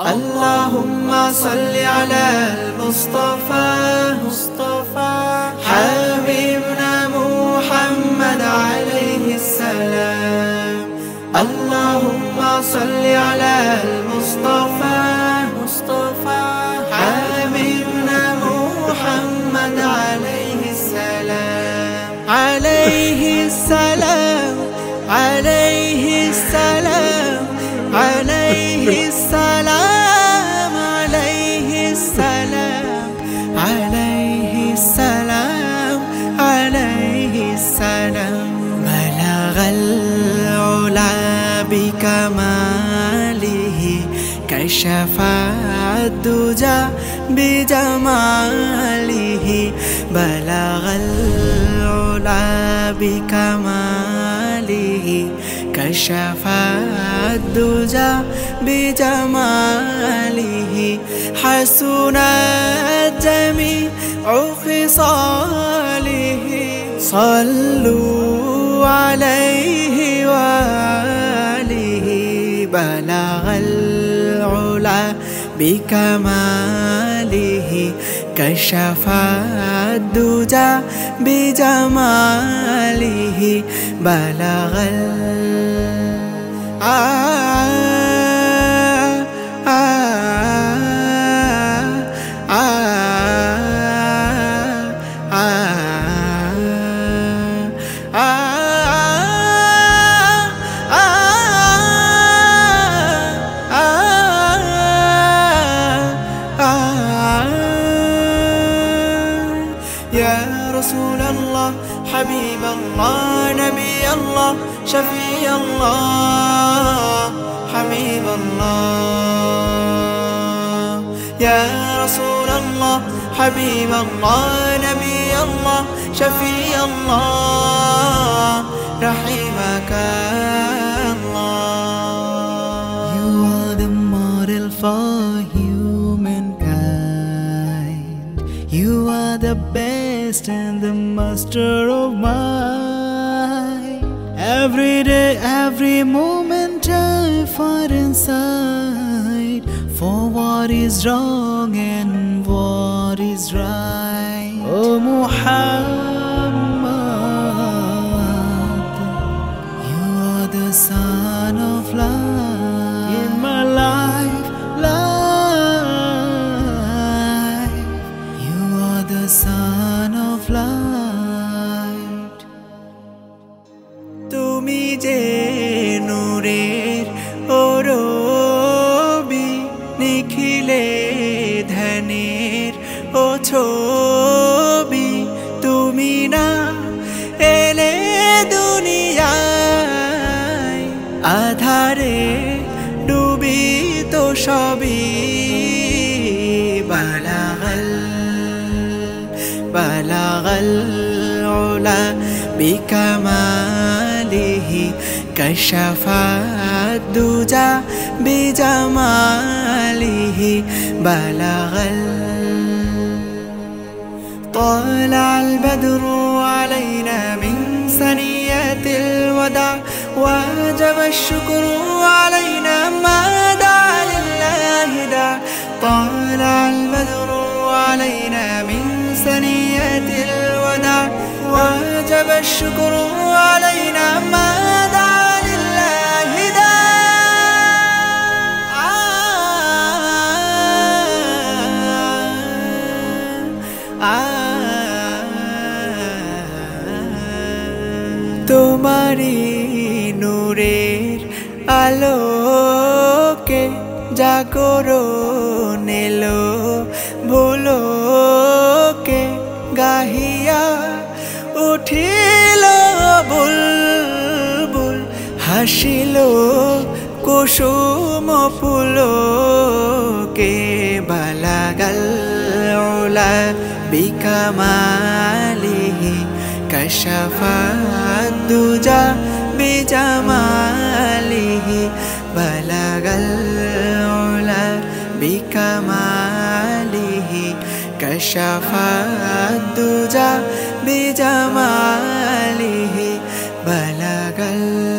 اللهم صل على المصطفى. مصطفى. حبيبنا محمد عليه السلام. اللهم صل على المصطفى. كشف الدجى بجماله بلغ العلا بكماله. كشف الدجى بجماله حسنت جميع خصاله. صلوا عليه وآله بلغ العلا بكماله كشف الدجى بجماله بلغ رسول الله حبيب الله نبي الله شفيع الله حبيب الله. يا رسول الله حبيب الله نبي الله شفيع الله رحمك الله. You are the model for You are the best and the master of mind. Every day, every moment, I fight inside for what is wrong and what is right. Oh Muhammad, son of light. তুমি যে নূরের ওরবি নিখিলে ধ্যানের ও ছবি, তুমি না এলে দুনিয়ায় আধারে ডুবি তো সবই العلا بكماله كشف الدجى بجماله بلغ طلع البدر علينا من سنية الوداع وجب الشكر علينا وجب الشكر علينا ما دعا لله তোমারি নূরের আলোকে জাগরো নেলো কুসুম পুলকে বালাগল ওলা বিকমালিহি কশফাত দুজা বিজামালিহি বালাগল ওলা বিকমালিহি কশফাত দুজা বিজামালিহি বালাগল